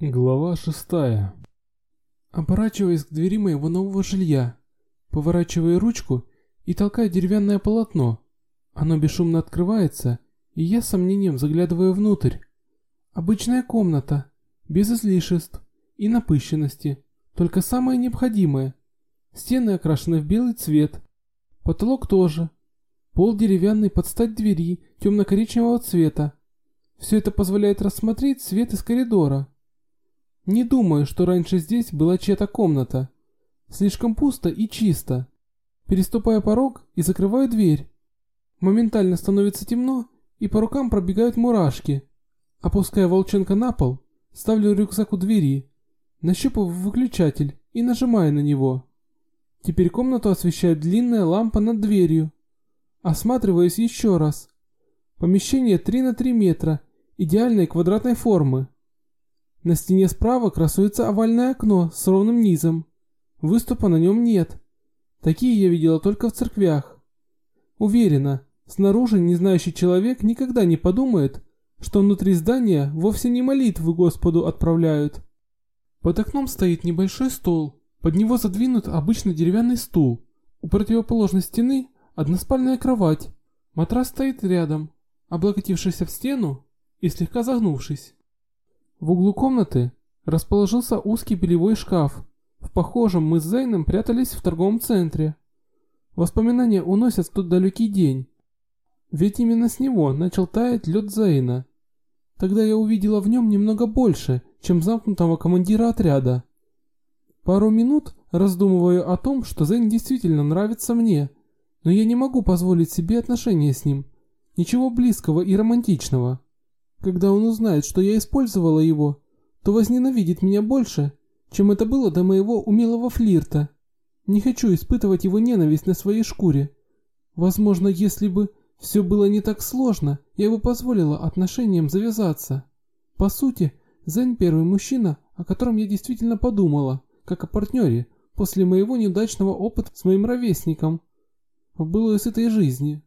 Глава шестая. Оборачиваясь к двери моего нового жилья, поворачивая ручку и толкая деревянное полотно, оно бесшумно открывается, и я с сомнением заглядываю внутрь. Обычная комната, без излишеств и напыщенности, только самое необходимое. Стены окрашены в белый цвет, потолок тоже, пол деревянный под стать двери темно-коричневого цвета. Все это позволяет рассмотреть свет из коридора. Не думаю, что раньше здесь была чья-то комната. Слишком пусто и чисто. Переступая порог и закрываю дверь. Моментально становится темно, и по рукам пробегают мурашки. Опуская волчонка на пол, ставлю рюкзак у двери, нащупываю выключатель и нажимаю на него. Теперь комнату освещает длинная лампа над дверью. Осматриваюсь еще раз. Помещение 3 на 3 метра, идеальной квадратной формы. На стене справа красуется овальное окно с ровным низом. Выступа на нем нет. Такие я видела только в церквях. Уверена, снаружи незнающий человек никогда не подумает, что внутри здания вовсе не молитвы Господу отправляют. Под окном стоит небольшой стол, под него задвинут обычный деревянный стул. У противоположной стены односпальная кровать. Матрас стоит рядом, облокотившись в стену и слегка загнувшись. В углу комнаты расположился узкий белевой шкаф. В похожем мы с Зейном прятались в торговом центре. Воспоминания уносят в тот далекий день. Ведь именно с него начал таять лед Зейна. Тогда я увидела в нем немного больше, чем замкнутого командира отряда. Пару минут раздумываю о том, что Зейн действительно нравится мне, но я не могу позволить себе отношения с ним. Ничего близкого и романтичного. Когда он узнает, что я использовала его, то возненавидит меня больше, чем это было до моего умелого флирта. Не хочу испытывать его ненависть на своей шкуре. Возможно, если бы все было не так сложно, я бы позволила отношениям завязаться. По сути, Зен первый мужчина, о котором я действительно подумала, как о партнере, после моего неудачного опыта с моим ровесником в былой этой жизни.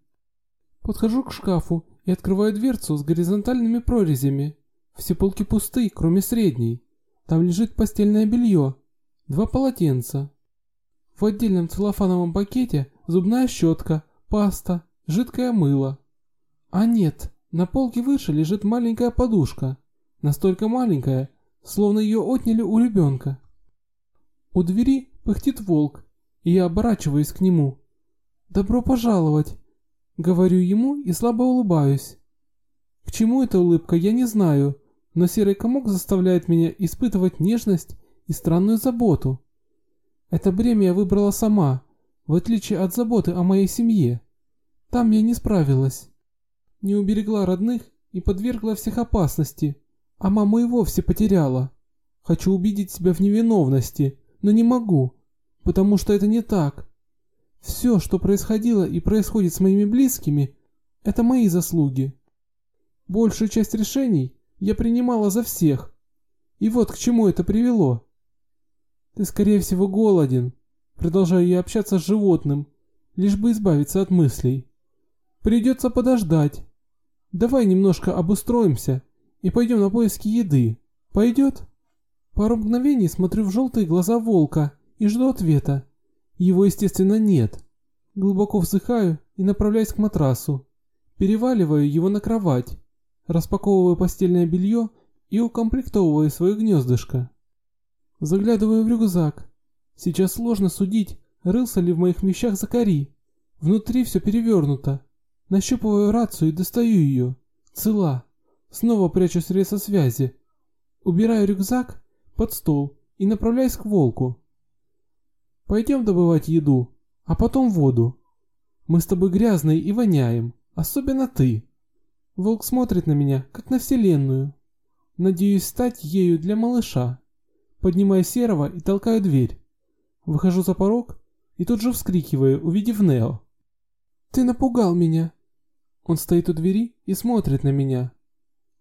Подхожу к шкафу и открываю дверцу с горизонтальными прорезями. Все полки пусты, кроме средней. Там лежит постельное белье, два полотенца. В отдельном целлофановом пакете зубная щетка, паста, жидкое мыло. А нет, на полке выше лежит маленькая подушка. Настолько маленькая, словно ее отняли у ребенка. У двери пыхтит волк, и я оборачиваюсь к нему. «Добро пожаловать!» Говорю ему и слабо улыбаюсь. К чему эта улыбка, я не знаю, но серый комок заставляет меня испытывать нежность и странную заботу. Это бремя я выбрала сама, в отличие от заботы о моей семье. Там я не справилась. Не уберегла родных и подвергла всех опасности, а маму и вовсе потеряла. Хочу убедить себя в невиновности, но не могу, потому что это не так. Все, что происходило и происходит с моими близкими, это мои заслуги. Большую часть решений я принимала за всех. И вот к чему это привело. Ты, скорее всего, голоден. Продолжаю я общаться с животным, лишь бы избавиться от мыслей. Придется подождать. Давай немножко обустроимся и пойдем на поиски еды. Пойдет? Пару мгновений смотрю в желтые глаза волка и жду ответа. Его, естественно, нет. Глубоко вздыхаю и направляюсь к матрасу. Переваливаю его на кровать. Распаковываю постельное белье и укомплектовываю свое гнездышко. Заглядываю в рюкзак. Сейчас сложно судить, рылся ли в моих вещах Закари. Внутри все перевернуто. Нащупываю рацию и достаю ее. Цела. Снова прячу средства связи. Убираю рюкзак под стол и направляюсь к волку. Пойдем добывать еду, а потом воду. Мы с тобой грязные и воняем, особенно ты. Волк смотрит на меня, как на вселенную. Надеюсь стать ею для малыша. Поднимаю серого и толкаю дверь. Выхожу за порог и тут же вскрикиваю, увидев Нео. «Ты напугал меня!» Он стоит у двери и смотрит на меня.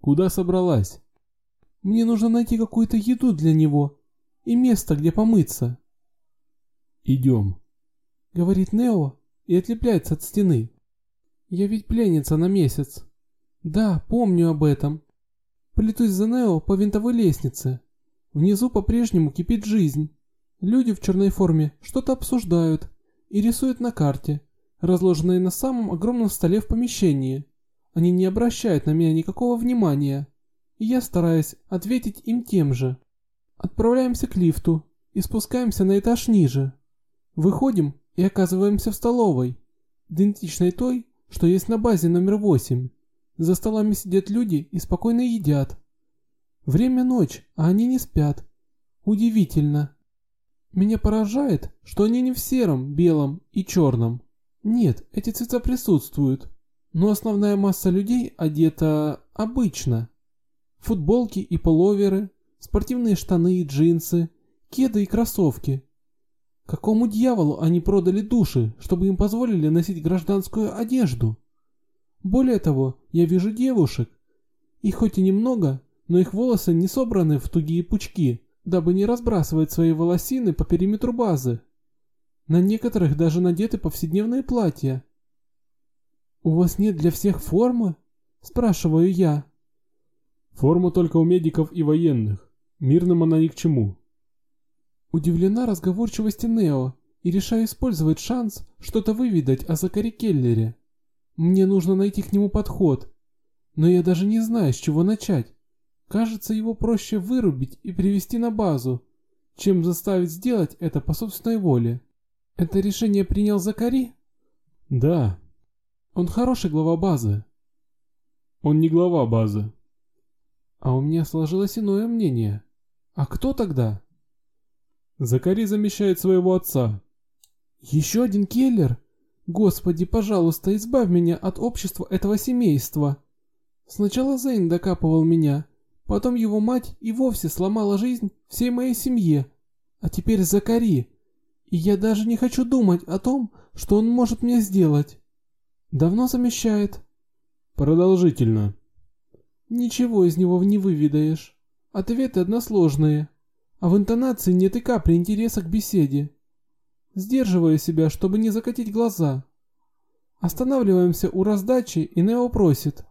«Куда собралась?» «Мне нужно найти какую-то еду для него и место, где помыться». «Идем», — говорит Нео и отлепляется от стены. «Я ведь пленница на месяц». «Да, помню об этом». Плетусь за Нео по винтовой лестнице. Внизу по-прежнему кипит жизнь. Люди в черной форме что-то обсуждают и рисуют на карте, разложенной на самом огромном столе в помещении. Они не обращают на меня никакого внимания, и я стараюсь ответить им тем же. Отправляемся к лифту и спускаемся на этаж ниже. Выходим и оказываемся в столовой, идентичной той, что есть на базе номер 8. За столами сидят люди и спокойно едят. Время ночь, а они не спят. Удивительно. Меня поражает, что они не в сером, белом и черном. Нет, эти цвета присутствуют, но основная масса людей одета обычно. Футболки и половеры, спортивные штаны и джинсы, кеды и кроссовки. Какому дьяволу они продали души, чтобы им позволили носить гражданскую одежду? Более того, я вижу девушек. Их хоть и немного, но их волосы не собраны в тугие пучки, дабы не разбрасывать свои волосины по периметру базы. На некоторых даже надеты повседневные платья. «У вас нет для всех формы?» – спрашиваю я. «Форма только у медиков и военных. Мирным она ни к чему». Удивлена разговорчивости Нео и решаю использовать шанс что-то выведать о Закаре Келлере. Мне нужно найти к нему подход, но я даже не знаю, с чего начать. Кажется, его проще вырубить и привести на базу, чем заставить сделать это по собственной воле. Это решение принял Закари? Да. Он хороший глава базы. Он не глава базы. А у меня сложилось иное мнение. А кто тогда? Закари замещает своего отца. Еще один Келлер? Господи, пожалуйста, избавь меня от общества этого семейства. Сначала Зейн докапывал меня, Потом его мать и вовсе сломала жизнь всей моей семье. А теперь Закари. И я даже не хочу думать о том, что он может мне сделать. Давно замещает? Продолжительно. Ничего из него не выведаешь. Ответы односложные. А в интонации нет и капли интереса к беседе. Сдерживаю себя, чтобы не закатить глаза. Останавливаемся у раздачи, и Нео просит.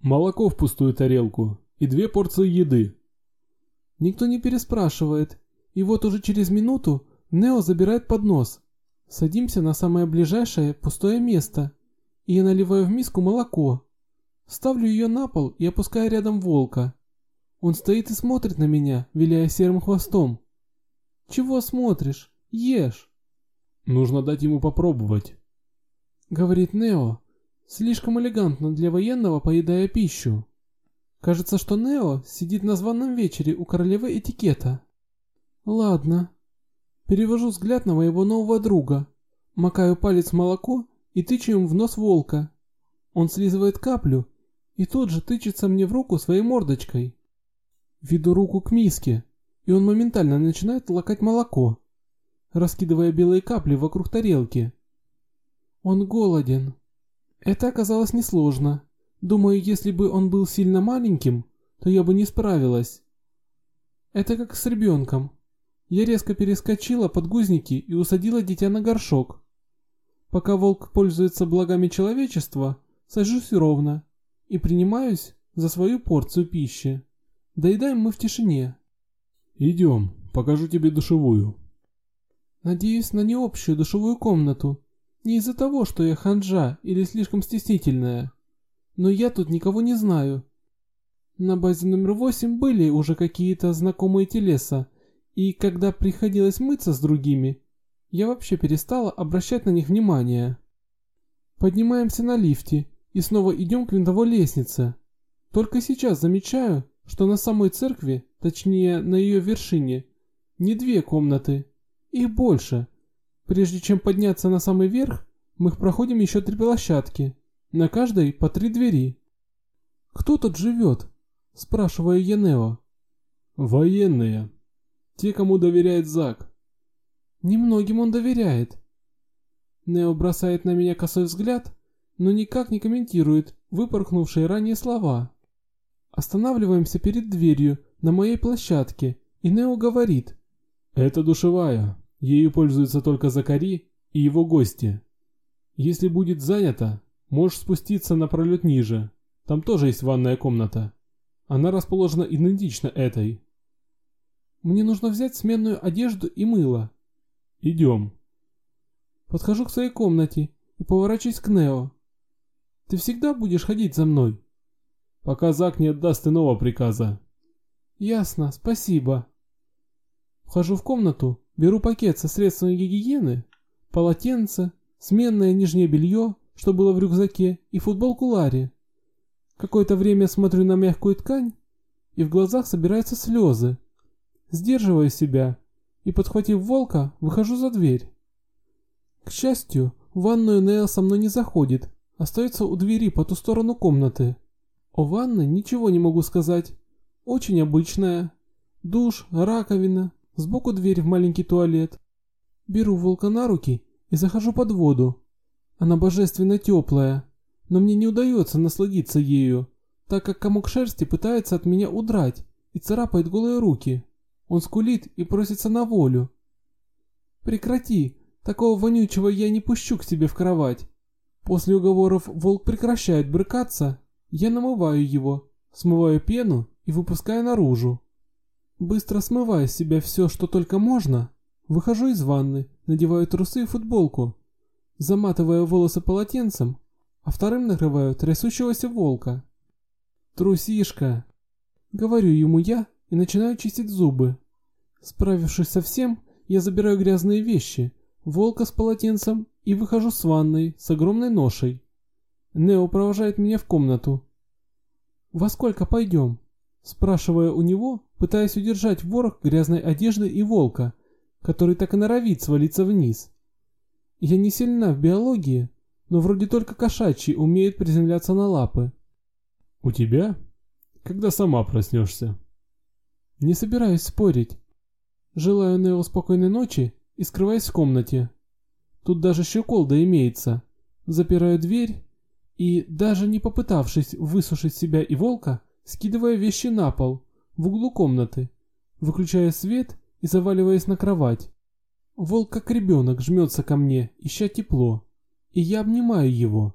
Молоко в пустую тарелку и две порции еды. Никто не переспрашивает, и вот уже через минуту Нео забирает поднос. Садимся на самое ближайшее пустое место, и я наливаю в миску молоко. Ставлю ее на пол и опускаю рядом волка. Он стоит и смотрит на меня, виляя серым хвостом. «Чего смотришь? Ешь!» «Нужно дать ему попробовать», — говорит Нео, слишком элегантно для военного, поедая пищу. Кажется, что Нео сидит на званом вечере у королевы этикета. Ладно. Перевожу взгляд на моего нового друга. Макаю палец в молоко и тычу им в нос волка. Он слизывает каплю и тут же тычется мне в руку своей мордочкой. Веду руку к миске, и он моментально начинает лакать молоко, раскидывая белые капли вокруг тарелки. Он голоден. Это оказалось несложно. Думаю, если бы он был сильно маленьким, то я бы не справилась. Это как с ребенком. Я резко перескочила подгузники и усадила дитя на горшок. Пока волк пользуется благами человечества, сажусь ровно и принимаюсь за свою порцию пищи. Доедаем мы в тишине. Идем, покажу тебе душевую. Надеюсь на необщую душевую комнату. Не из-за того, что я ханжа или слишком стеснительная но я тут никого не знаю. На базе номер восемь были уже какие-то знакомые телеса, и когда приходилось мыться с другими, я вообще перестала обращать на них внимание. Поднимаемся на лифте и снова идем к винтовой лестнице. Только сейчас замечаю, что на самой церкви, точнее на ее вершине, не две комнаты, их больше. Прежде чем подняться на самый верх, мы проходим еще три площадки. На каждой по три двери. «Кто тут живет?» – спрашиваю я Нео. «Военные. Те, кому доверяет Зак». «Немногим он доверяет». Нео бросает на меня косой взгляд, но никак не комментирует выпорхнувшие ранее слова. Останавливаемся перед дверью на моей площадке, и Нео говорит. «Это душевая. Ею пользуются только Закари и его гости. Если будет занято, Можешь спуститься на пролет ниже. Там тоже есть ванная комната. Она расположена идентично этой. Мне нужно взять сменную одежду и мыло. Идем. Подхожу к своей комнате и поворачиваюсь к Нео. Ты всегда будешь ходить за мной? Пока Зак не отдаст иного приказа. Ясно, спасибо. Вхожу в комнату, беру пакет со средствами гигиены, полотенце, сменное нижнее белье, что было в рюкзаке, и футболку Ларри. Какое-то время смотрю на мягкую ткань, и в глазах собираются слезы. Сдерживаю себя и, подхватив волка, выхожу за дверь. К счастью, в ванную Нео со мной не заходит, остается у двери по ту сторону комнаты. О ванной ничего не могу сказать. Очень обычная. Душ, раковина, сбоку дверь в маленький туалет. Беру волка на руки и захожу под воду. Она божественно теплая, но мне не удается насладиться ею, так как комок шерсти пытается от меня удрать и царапает голые руки. Он скулит и просится на волю. «Прекрати, такого вонючего я не пущу к себе в кровать». После уговоров волк прекращает брыкаться, я намываю его, смываю пену и выпускаю наружу. Быстро смывая с себя все, что только можно, выхожу из ванны, надеваю трусы и футболку, заматываю волосы полотенцем, а вторым накрываю трясущегося волка. «Трусишка!» Говорю ему я и начинаю чистить зубы. Справившись со всем, я забираю грязные вещи, волка с полотенцем и выхожу с ванной с огромной ношей. Нео провожает меня в комнату. «Во сколько пойдем?» Спрашивая у него, пытаясь удержать ворох грязной одежды и волка, который так и норовит свалиться вниз. Я не сильна в биологии, но вроде только кошачьи умеют приземляться на лапы. У тебя? Когда сама проснешься. Не собираюсь спорить. Желаю Нео спокойной ночи и скрываюсь в комнате. Тут даже щеколда имеется. Запираю дверь и, даже не попытавшись высушить себя и волка, скидывая вещи на пол, в углу комнаты, выключая свет и заваливаясь на кровать. Волк как ребенок жмется ко мне, ища тепло и я обнимаю его.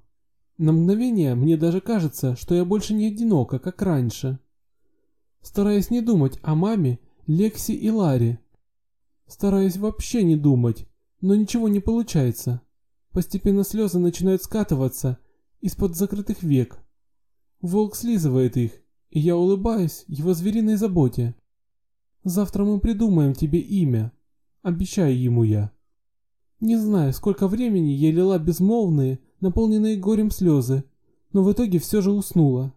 На мгновение мне даже кажется, что я больше не одинока, как раньше. Стараюсь не думать о маме, Лекси и Ларе. Стараюсь вообще не думать, но ничего не получается. Постепенно слезы начинают скатываться из-под закрытых век. Волк слизывает их, и я улыбаюсь его звериной заботе. Завтра мы придумаем тебе имя, обещаю ему я. Не знаю, сколько времени я лила безмолвные, наполненные горем слезы, но в итоге все же уснула.